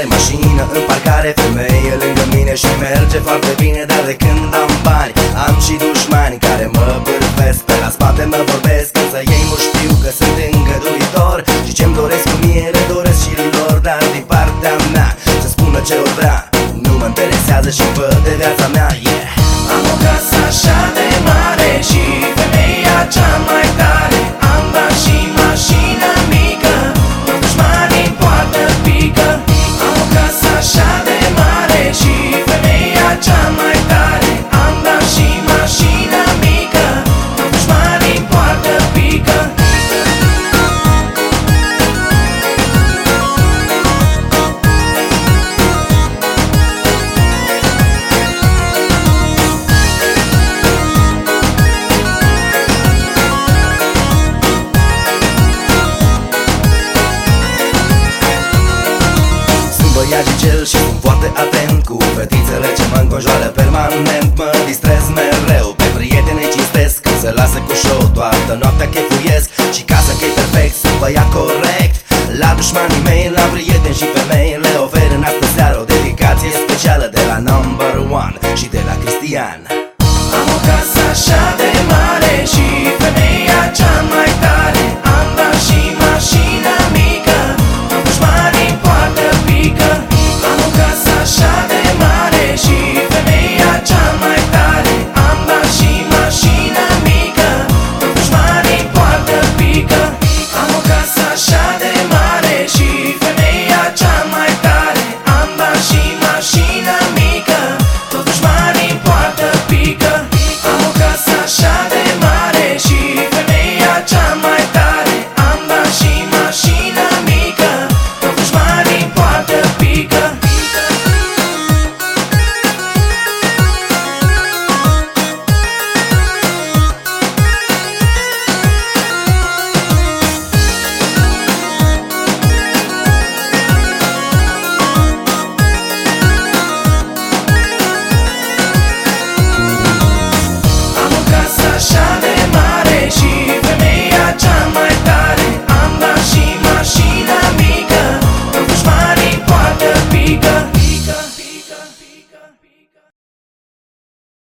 Are mașină în parcare, femeie lângă mine Și merge foarte bine, dar de când am bani Am și dușmani care mă bârfesc. Pe la spate mă vorbesc, însă ei nu știu că sunt îngăduitor. Și ce-mi doresc cu mie, le doresc și lor Dar din partea mea, să spună ce o vrea. Nu mă interesează și văd de viața mea. băiaci cel și sunt foarte atent Cu fetițele ce mă înconjoară permanent. Mă distrez mereu, pe prietene cinstesc Când se lasă cu show, toată noaptea chefuiesc. Și casa că perfect, sunt băiat corect. La dușmanii mei, la prieteni și femei Le ofer în astă seară o dedicație specială De la number one și de la Cristian.